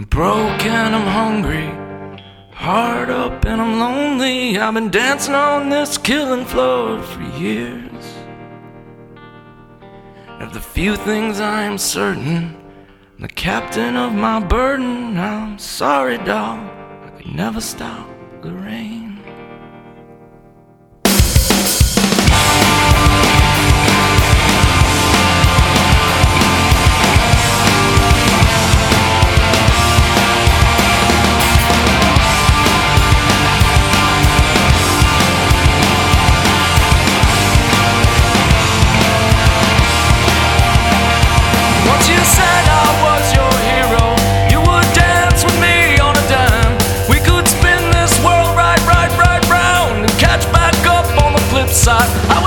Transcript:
I'm broke and I'm hungry, hard up and I'm lonely. I've been dancing on this killing floor for years. Of the few things I am certain, I'm the captain of my burden. I'm sorry, dog, I could never stop the rain. side.